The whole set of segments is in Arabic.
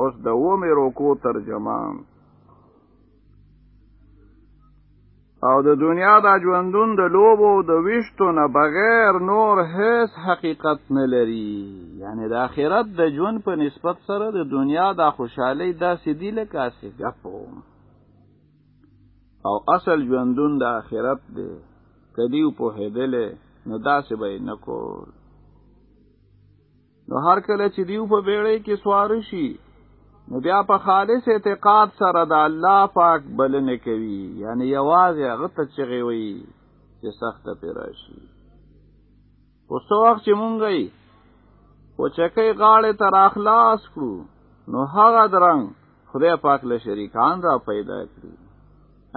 اوس د ومه روکو ترجمه. او د دنیا د ژوندون د لوبو د وشتو نه بغیر نور هیڅ حقیقت نه لري. یعنی د آخرت د ژوند په نسبت سره د دنیا د خوشحالي داسې دی لکه اسې ګپو. او اصل ژوندون د آخرت دی. کدی په هدلې نو داسې به نه کول. نو هر کله چې دیو په بیړې کې سوار شي نو بیا په خالص اعتقاد سره د الله پاک بلنه کوي. یعنی یوازې هغه ته چغي وي چې سخت پیراشي اوس وخت چې مونږ یې او چکه غاړه تر اخلاص کړو نو هغه درنګ خدای پاک له شریکان را پیدا کړی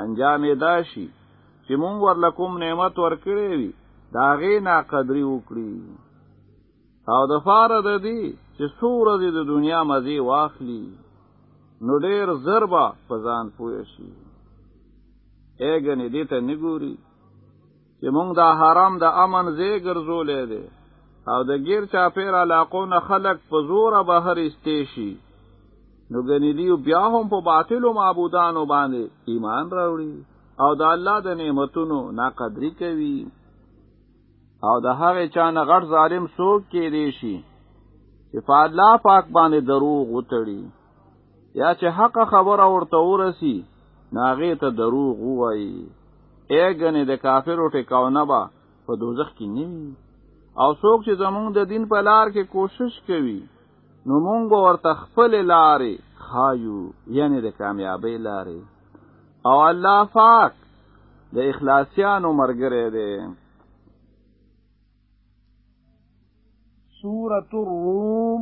انجام دا شي چې مونږ ورلکوم نعمت ورکړې وي دا غي نا قدرې وکړي. او د فار د دې چې سور دې د دنیا مزي واخلي نو ډېر زربا پزان پوي شي. اګنې دې ته نګوري چې مونږ دا حرام د امن زی ګرځولې دي او د غیر چاپیر علاقو نه خلق په زور بهر استېشي نو ګنې دی بیا هم په باطلو معبودانو باندې ایمان راوړي. او د الله د نعمتونو ناقدری کوي. او د هغه چا نه غټ ظالم څوک کې دی شي چې په الله پاک باندې دروغ وتړي یا چې حق خبره ورته ورسی ناغه ته دروغ وایي اګنې د کافرو ټکاو نه با په دوزخ کې نیوي او څوک چې زمونږ د دین په لار کې کوشش کوي نو مونږ ورته خپل لارې خایو یعنی د کامیابی لارې. او الله پاک د اخلاصیانو مرګره دی. سورة الروم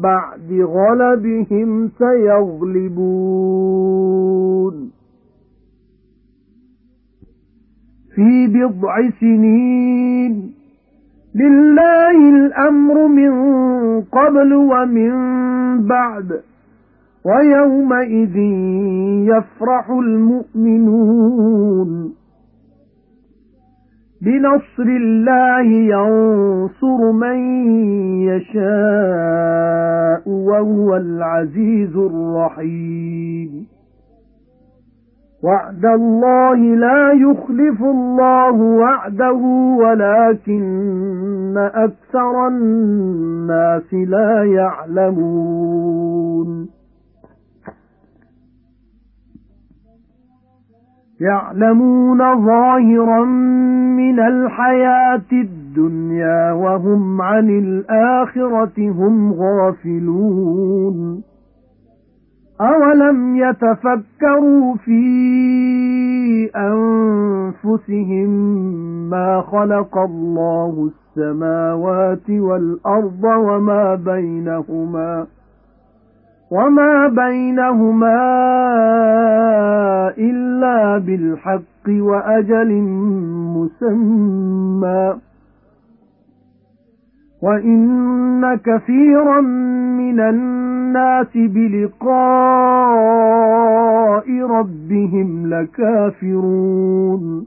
بَعْدِ غَلَبِهِمْ سَيَغْلِبُونَ فِي بِضْعِ سِنِينَ. لِلَّهِ الْأَمْرُ مِنْ قَبْلُ وَمِنْ بَعْدُ. وَيَوْمَئِذٍ يَفْرَحُ الْمُؤْمِنُونَ. بِنَصْرِ اللَّهِ يَنصُرُ مَن يَشَاءُ وَهُوَ الْعَزِيزُ الرَّحِيمُ. وَعْدَ اللَّهِ لَا يُخْلِفُ اللَّهُ وَعْدَهُ وَلَكِنَّ أَكْثَرَ النَّاسِ لَا يَعْلَمُونَ. يَعْلَمُونَ ظَاهِرًا مِنَ الْحَيَاةِ الدُّنْيَا وَهُمْ عَنِ الْآخِرَةِ هُمْ غَافِلُونَ. أَوَلَمْ يَتَفَكَّرُوا فِي أَنفُسِهِم مَّا خَلَقَ اللَّهُ السَّمَاوَاتِ وَالْأَرْضَ وَمَا بَيْنَهُمَا وَمَا بَيْنَهُمَا إِلَّا بِالْحَقِّ وَأَجَلٍ مُّسَمًّى وَإِنَّ كَثِيرًا مِنَ النَّاسِ بِلِقَاءِ رَبِّهِمْ لَكَافِرُونَ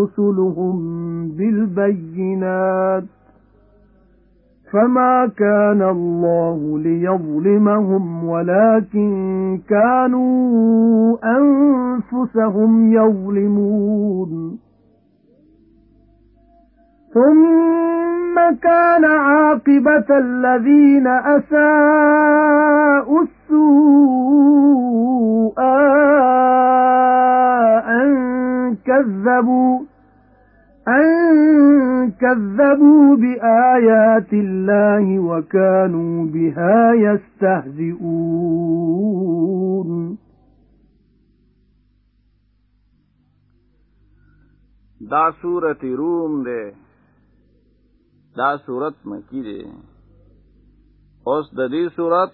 رُسُلُهُم بِالْبَيِّنَاتِ فَمَا كَانَ اللَّهُ لِيَظْلِمَهُمْ وَلَكِن كَانُوا أَنفُسَهُمْ يَظْلِمُونَ. ثُمَّ كَانَ عَاقِبَةَ الَّذِينَ أَسَاءُوا السُّوءَ أَن كَذَّبُوا. أَن كَذَّبُوا بِآيَاتِ اللَّهِ وَكَانُوا بِهَا يَسْتَهْزِئُونَ. دا سورت روم ده دا صورت مکی دی اوس د دې صورت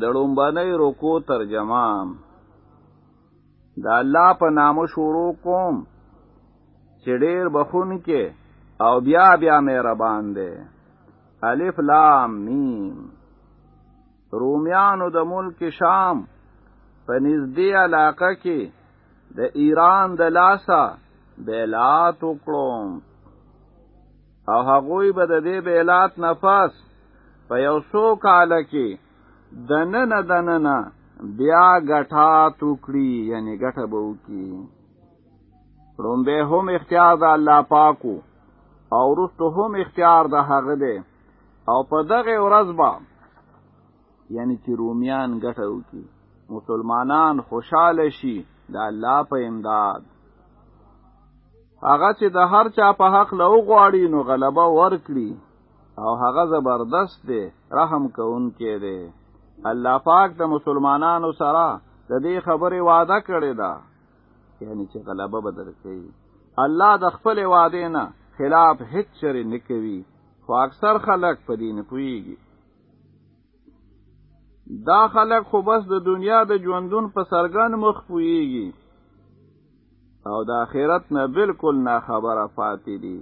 د لومبنۍ رکو ترجمه. د الله په نامو شروع کوم چې ډېر بخون کې او بیا بیا مهربان دی. الف لام میم. رومیانو د ملک شام په نږدې علاقه کې د ایران د لاسا بیلات وکړم. او هغوی به د دې بیلات نفس په یو څو کال کې دننه دننه بیا غټا ټوکړي یعنی غټه بو کی رومبه هم اختیار د الله پاکو او رستو هم اختیار د هغه دی. او په دغه ورځ با یعنی چې رومیان غټه وکي مسلمانان خوشاله شي د الله په امداد. هغه چې د هر چا په حق له غواړي نو غلبه ورکړي. او هغه زبردست دی رحم کوونکی دی. الله پاک د مسلمانانو سره د دې خبرې وعده کړې ده یعنی چې غلبه بدر کوي. الله د خپل وعده نه خلاف هیڅ شر نه کوي. خو اکثر خلک په دین پويږي دا خلک خو بس د دنیا د ژوندون په سرګن مخ پويږي او د آخرت نه بالکل نه خبره پاتې دي.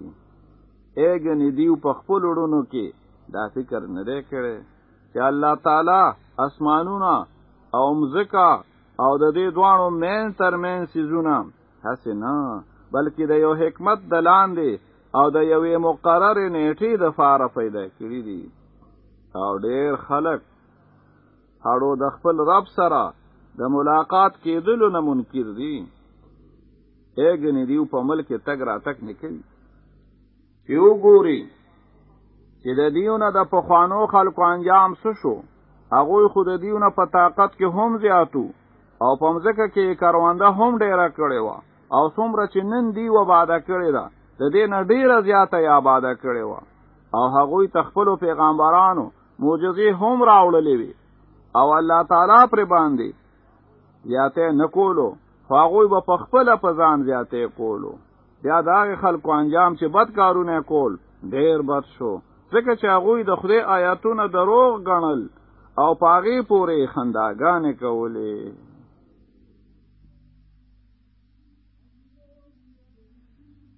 اګنې دیو په خپل وړونو کې دا فکر نه دی کړی. چې الله تعالی اسمانونه او مزکا او د دې دوانو مین تر مین سيزونه هسه نه بلکې د یو حکمت دلان دی او د یوې مقرر نیټې د فاره پیدا کړی دي. او ډېر خلک هړو د خپل رب سره د ملاقات کېدلو نه منکر دي. اګنې دیو په ملک تګ را تک نکوي چې وګوري چې د دیونه د پخوانو خلکو انجام څه شو؟ هغه خود دیونه په طاقت کې هم زیاتو او په مځکه کې کاروانده هم ډیره کړې و او څومره چې نن دی و باده کړې ده د دې نه ډیره زیاته یا باده کړې و او هغه تخپل پیغمبرانو معجزې هم راوړلې وي او الله تعالی پر باندې زیاته نکولو خواغوی به په خپل په ځان زیاتې کولو. بیا دا خلکو انجام چې بد کارونه کول ډیر بد شو. ځکه چې هغوی د خدای آیاتونه دروغ ګڼل او پاغي پورې خنداګانې کولې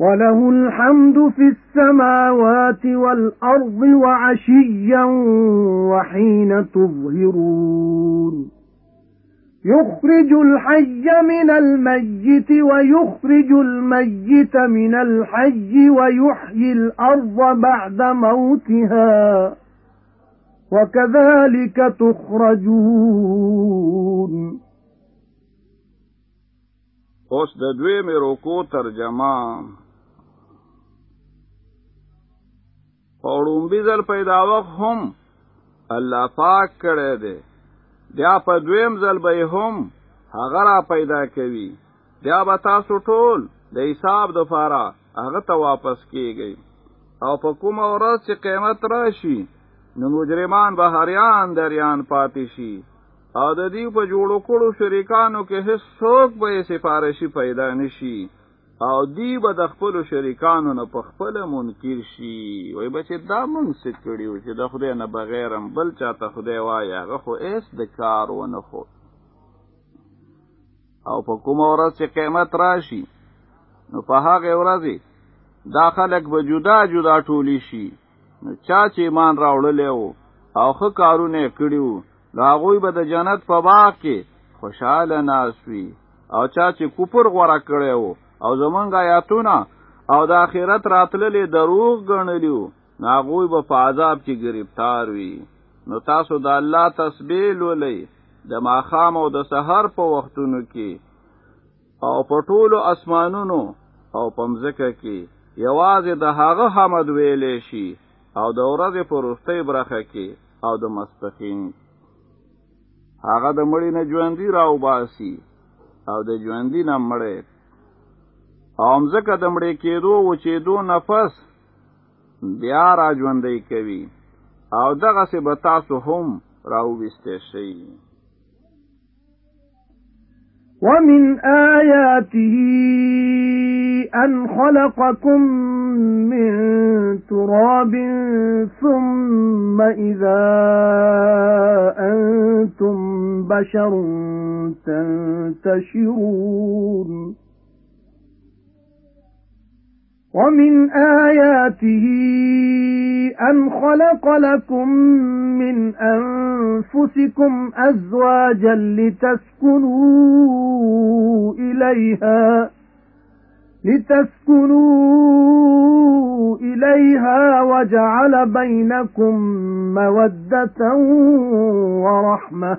وَلَهُ الْحَمْدُ فِي السَّمَاوَاتِ وَالْأَرْضِ وَعَشِيًّا وَحِينَ تُظْهِرُونَ. يُخْرِجُ الْحَيَّ مِنَ الْمَيِّتِ وَيُخْرِجُ الْمَيِّتَ مِنَ الْحَيِّ وَيُحْيِي الْأَرْضَ بَعْدَ مَوْتِهَا وَكَذَلِكَ تُخْرَجُونَ. اوس د دوی مې روکو ترجمه اورونبي ځل پیدا وخت هم الله پاک کړی دی. بیا په دویم ځل به هم هغه را پیدا کوي. بیا به تاسو ټول د حساب د فاره هغه ته واپس کیږئ. او په کومه ورځ چې قیمت راشي نو مجرمان به هریان دریان پاتې شي. او د دې په جوړو کړو شریکانو کې هیڅ څوک به سفارشي پیدا نشي او دی به د خپل شریکانو نه په خپل منکر شي. وای به چې دا مونږ څه کړیو چې د خدای نه بغیرم بل چاته خدای وای هغه خو ایس د کار ونه خو. او په کوم ورځ چې قیامت راشي نو په هغه ورځ دا خلک به جدا جدا ټولی شي. نو چا چې ایمان راوړلی وو او ښه کارونه کړیو نو هغوی به د جنت په باغ کې خوشحاله ناست وي. او چا چې کوپر غوړه کړی وو او زمونږ آیاتونه او د آخرت راتللې دروغ ګڼلیو ناغوی به په عذاب کې گرفتار وي. نو تاسو د الله تسبیح لولئ د ماخام او د سحر په وختونو کې. او په ټولو اسمانونو او پمزکه کې. یوازې د هغه حمد ویلې شي او د ورځې په وروستۍ برخه کې او د ماسپښین هغه د مړي نه ژوندي راوباسي او د ژوندي نه مړی او مزکه د مړې کېدو و چې دو نفس بیا را ژوندۍ کوي. او دغه سه به تاسو هم راوبسته شي ومن آياته أن خلقكم من تراب ثم إذا أنتم بشر تنتشرون ومن آياته أن خلق لكم من أنفسكم أزواجا لتسكنوا إليها لتسكنوا إليها وجعل بينكم مودة ورحمة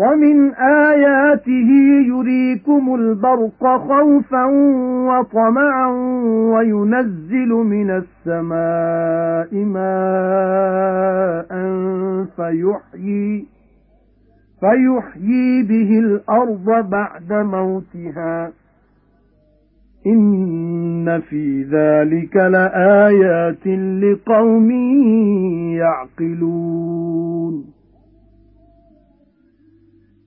وَمِنْ آيَاتِهِ يُرِيكُمُ الْبَرْقَ خَوْفًا وَطَمَعًا وَيُنَزِّلُ مِنَ السَّمَاءِ مَاءً فَيُحْيِي فَيُحْيِي بِهِ الْأَرْضَ بَعْدَ مَوْتِهَا. إِنَّ فِي ذَلِكَ لَآيَاتٍ لِقَوْمٍ يَعْقِلُونَ.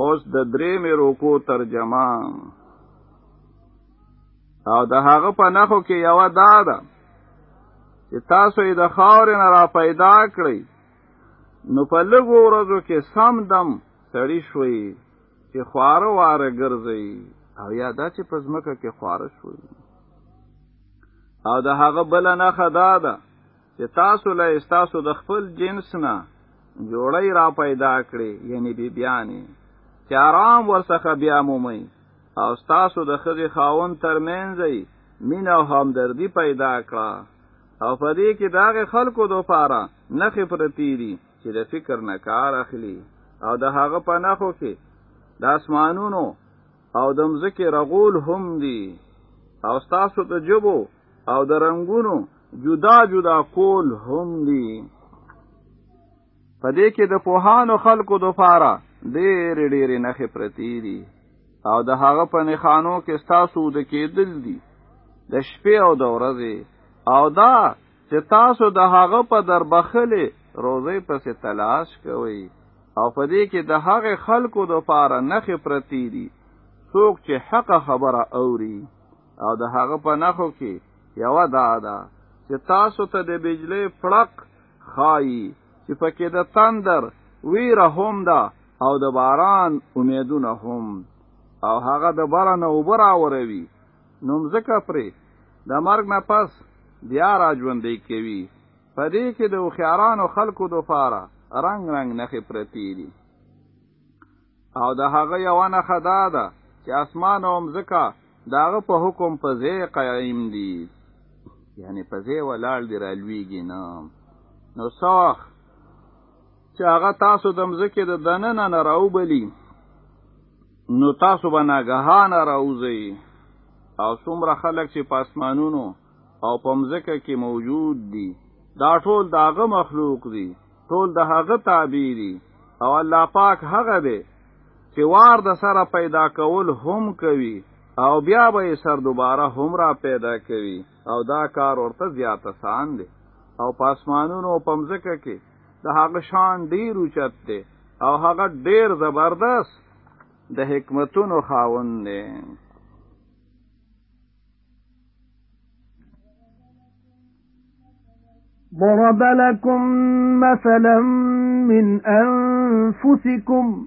اوس د درې مې روکو ترجمه. او د هغه په نخو کې یو دا ده چې تاسو یې د خاورې نه را پیدا کړئ. نو په لږو ورځو کې سم دم سړی شوي چې خواره واره ګرځي او یا دا چې په ځمکه کې خواره شوي او د هغه بل نه خدا ده چې تاسو له تاسو د خپل جنس نه جوړی را پیدا کړي یعنی بی بیانی چې آرام ورڅخه بیا مومي او تاسو د خځې خاون ترمنځ مین او همدردی پیدا کړه. او په دې کې داغه خلکو دوپاره نخې پرتی دي چې د فکر نه کار اخلي. او د هغه په نخو کې د اسمانونو او د مځکې رغول هم دي. او ستاسو د جبو او د رنگونو جدا جدا کول هم دي. په دې کې د پوهانو خلکو د فاره ډېر ډېر نخې پرتی دي. او د هغه په نخانو کې ستاسو د کېدل دي. د شپې او د ورځې. او دا چې تاسو د هغه په دربخلې روزي پسې تلاش کوئ. او په دې کې د هغه خلکو د پاره نخې پرتی دي. څوک چې حق خبره اوري. او د هغه په نخو کې یو دا ده چې تاسو ته د بجلی فړق خایي چې پکې د تندر ویره هم ده او د باران امیدونه هم. او هغه د باران اوبر اوروي نو مزکه پرې د مرګ نه پس بیا را ژوندې کوي. په دې کې د خيارانو خلکو د فاره رنگ رنگ نخې پرتی دي. او د هغه یو نه خدا ده چې اسمان او مزکه داغه په حکم په ځای قائم دي. یعنی په ځای ولاړ دی رالویږي نه. نو صاح چې هغه تاسو د مزکه د دننه نه راوبلی نو تاسو به ناګهانه راوځي او څومره خلک چې پاسمانونو او پمزکه کې موجود دي. دا ټول داغه مخلوق دي ټول د هغه تابع دي. او الله پاک هغه دی چې وار د سره پیدا کول هم کوي او بیا به سر دوباره هم را پیدا کوي. او دا کار ورته زیات آسان دی. او پاسمانونو پمزکه کې د هغه شان ډیر اوچت دی أو هغه ډیر زبردست د حکمتونو خاوند دی. ضرب لكم مثلا من أنفسكم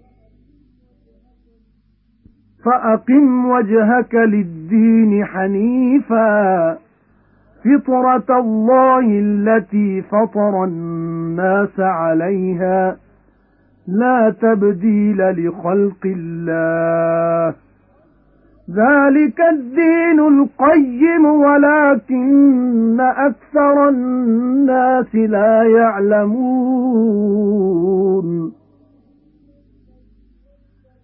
فأقم وجهك للدين حنيفاً. فِطْرَةَ اللَّهِ الَّتِي فَطَرَ النَّاسَ عَلَيْهَا. لَا تَبْدِيلَ لِخَلْقِ اللَّهِ. ذَلِكَ الدِّينُ الْقَيِّمُ وَلَكِنَّ أَكْثَرَ النَّاسِ لَا يَعْلَمُونَ.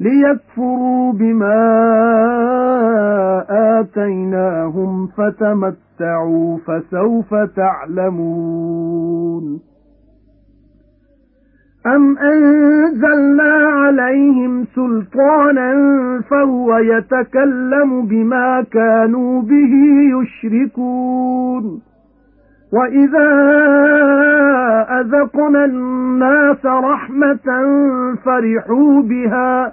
لِيَكْفُرُوا بِمَا آتَيْنَاهُمْ فَتَمَتَّعُوا فَسَوْفَ تَعْلَمُونَ. أَمْ أَنزَلْنَا عَلَيْهِمْ سُلْطَانًا فَهُوَ يَتَكَلَّمُ بِمَا كَانُوا بِهِ يُشْرِكُونَ. وَإِذَا أَذَقْنَا النَّاسَ رَحْمَةً فَرِحُوا بِهَا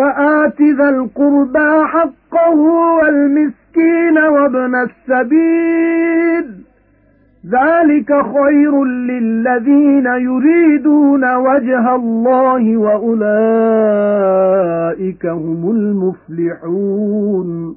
فَآتِ ذَا الْقُرْبَى حَقَّهُ وَالْمِسْكِينَ وَابْنَ السَّبِيلِ. ذَلِكَ خَيْرٌ لِّلَّذِينَ يُرِيدُونَ وَجْهَ اللَّهِ وَأُولَئِكَ هُمُ الْمُفْلِحُونَ.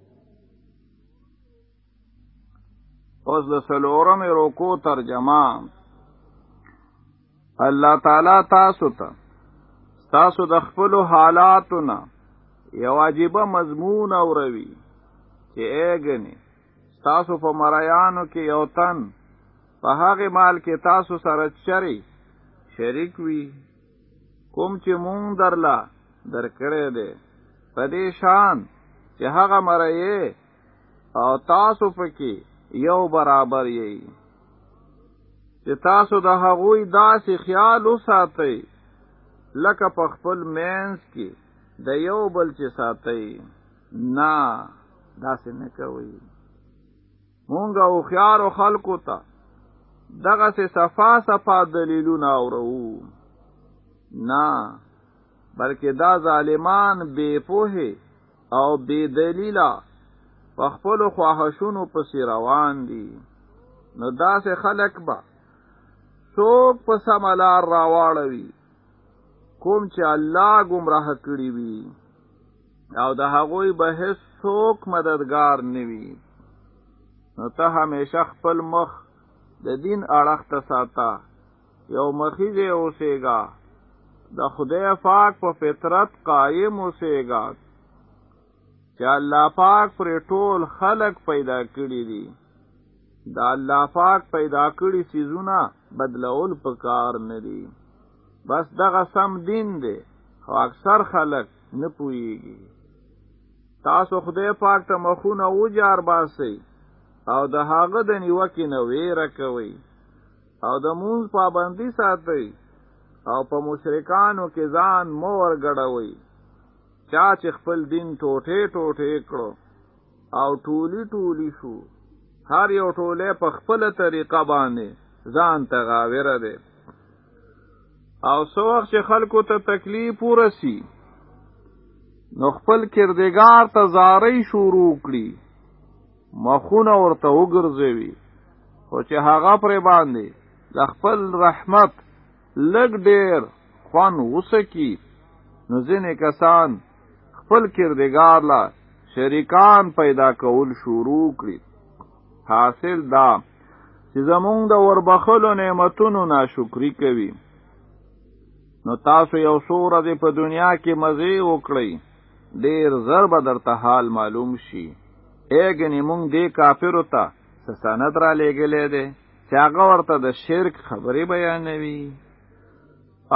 اوس د سلورم روکو ترجمه. الله تعالی تاسو ته تاسو د خپل حالاتونه یو واجبه مضمون اوروي چې اګنی تاسو په مریانو کې یو تن په هغه مال کې تاسو سره چری شریک وي. کوم چې مونږ درلا درکړې ده په دې شان چې هغه مړی او تاسو پکې یو برابر یې چې تاسو د هغوی داسې خیال وساتئ لکه په خپل مینس کې د یو بل چې ساتئ. نه داسې نه کوي مونږ او خيار او خلکو ته دغه سه صفا صفا دلیلونه اورو نه بلکې دا ظالمان بے پوهه او بے دلیلا په خپل خواهشونو پسې روان دي. نو داسې خلک به څوک په سملار راواړوي کوم چې الله گمراه کړی وي. او د هغوی به هیڅ څوک مددگار نوي نو ته همیشه خپل مخ د دین اړخ ته ساته. یو مخیزه اوسېګا د خدای پاک په فطرت قائم اوسېګا چې الله پاک پر ټول خلق پیدا کړی دي. دا الله پاک پیدا کړی سيزونه بدلول پکار نه دي. بس دغه سم دین دی خو اکثر خلک نه پوهیږي. تاسو خدای پاک ته مخونه وجار باسي او د هغه د نیوکې نه ویره کوي او د مونږ پابندي ساتي او په مشرکانو کې ځان مور ګډوي چا چې خپل دین ټوټه ټوټه کړو او ټولی ټولی شو. هر یو ټوله په خپل طریقه باندې ځان ته غاوره ده او سو وخت چې خلکو ته تکلیف ورسی نو خپل کردګار ته زارې شروع کړي. مخونه ورته وګرځوي. خو چې هغه پر باندې د خپل رحمت لګ ډیر خوان وسکی نو ځینې کسان خپل کردگار لا شریکان پیدا کول شروع کړي. حاصل دا چې زمونږ د وربخلو نعمتونو ناشکری کوي. نو تاسو یو سوره دی په دنیا کې مزه وکړئ. ډیر زر به درته حال معلوم شي. اګنی مونږ دې کافرو ته سسانت را لګلې ده چې هغه ورته د شرک خبرې بیانوي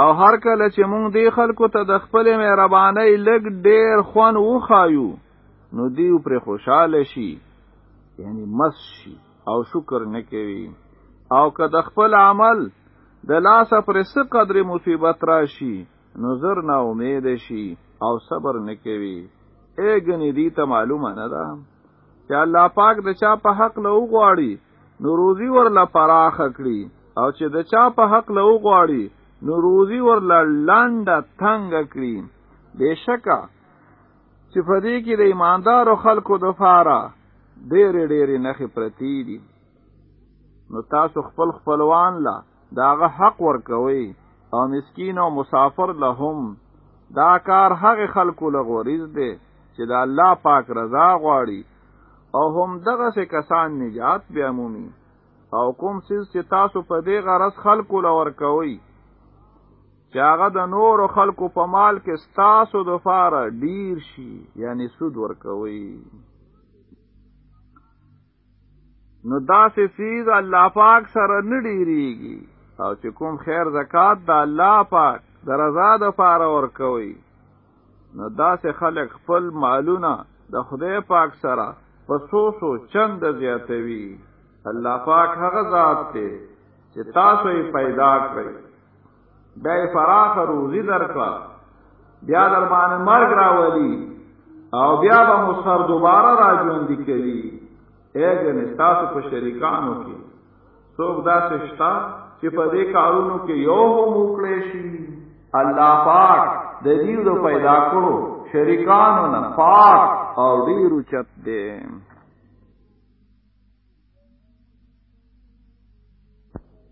او هر کله چې مونږ دی خلکو ته د خپل مهرباني لګ ډیر خون وخایو نو دیو پر خوشاله شي یعنی مس شي او شکر نکوي او که د خپل عمل د لاسه پر څه قدر مصیبت راشي نو زر نه امید شي او صبر نکوي اګنی دی ته معلومه نه ده. چې الله پاک د چا په حق له وغواړي نو روزي ورله پراخ کړي. او چې د چا په حق له وغواړي نو روزي ورله لانډه تنگ کړي. بشکا چې فدې کې د ایماندارو خلکو د فاره ډېرې ډېرې نخې پرتی دي. نو تاسو خپل خپلوان لا داغه حق ورکوي او مسکین او مسافر لهم دا کار هغه خلکو لغوریز دی چې د الله پاک رضا غواړي او هم دغه سه کسان نجات بیا مومي. او کوم سیز چې تاسو په دې غرض خلکو لور کوي چې هغه د نور خلکو په مال کې ستاسو د فاره ډیر شي یعنی سود ورکوي نو داسې سیز الله پاک سره نه ډیریږي. او چې کوم خیر زکات د الله پاک د رضا د فاره ورکوي نو داسې خلک خپل مالونه د خدای پاک سره په سوسو چند زیاتوي. الله پاک هغه ذات دی چې تاسو یې پیدا کړی بیا فراخ روزی درکا بیا در باندې مرګ راولي. او بیا به مو سر دوباره راځوندې کوي. اګه نستاسو په شریکانو کې. څوک دا سشتا چې په دې کارونو کې یو هم وکړي شي. الله پاک د دې پیدا کړو. شریکانو نه پاک او ډیر چت دی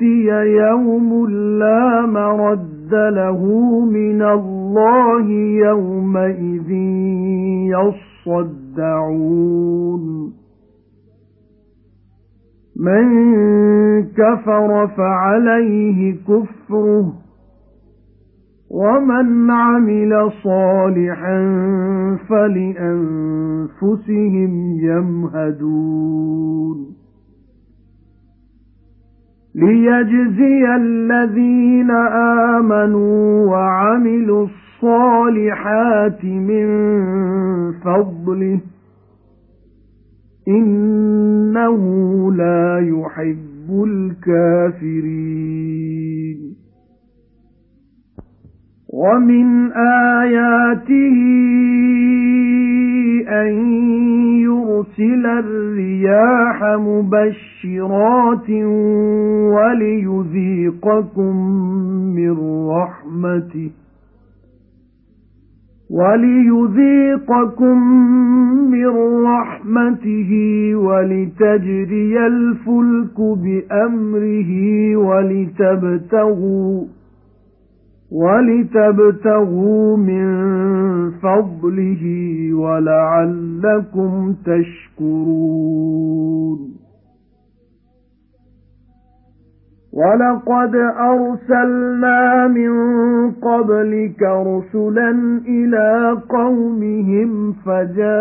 يَأْتِيَ يَوْمٌ لَّا مَرَدَّ لَهُ مِنَ اللَّهِ يَوْمَئِذٍ يَصَّدَّعُونَ. مَن كَفَرَ فَعَلَيْهِ كُفْرُهُ وَمَنْ عَمِلَ صَالِحًا فَلِأَنفُسِهِمْ يَمْهَدُونَ. لِيَجْزِيَ الَّذِينَ آمَنُوا وَعَمِلُوا الصَّالِحَاتِ مِنْ فَضْلِهِ. إِنَّهُ لَا يُحِبُّ الْكَافِرِينَ. وَمِنْ آيَاتِهِ أَن يُرْسِلَ الرِّيَاحَ مُبَشِّرَاتٍ وَلِيُذِيقَكُم مِّن رَّحْمَتِهِ وَلِيُذِيقَكُم مِّن رَّحْمَتِهِ وَلِتَجْرِيَ الْفُلْكُ بِأَمْرِهِ وَلِتَبْتَغُوا وَلِتَبْتَغُوا مِنْ فَضْلِهِ وَلَعَلَّكُمْ تَشْكُرُونَ. وَلَقَدْ أَرْسَلْنَا مِنْ قَبْلِكَ رُسُلًا إِلَى قَوْمِهِمْ فَجَاءُوهُمْ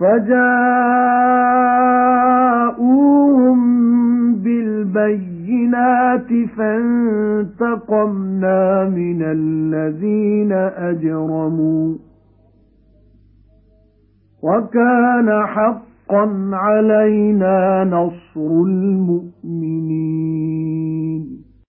فَجَاءُوهُمْ بِالْبَيِّنَاتِ فَانْتَقَمْنَا مِنَ الَّذِينَ أَجْرَمُوا. وَكَانَ حَقًّا عَلَيْنَا نَصْرُ الْمُؤْمِنِينَ.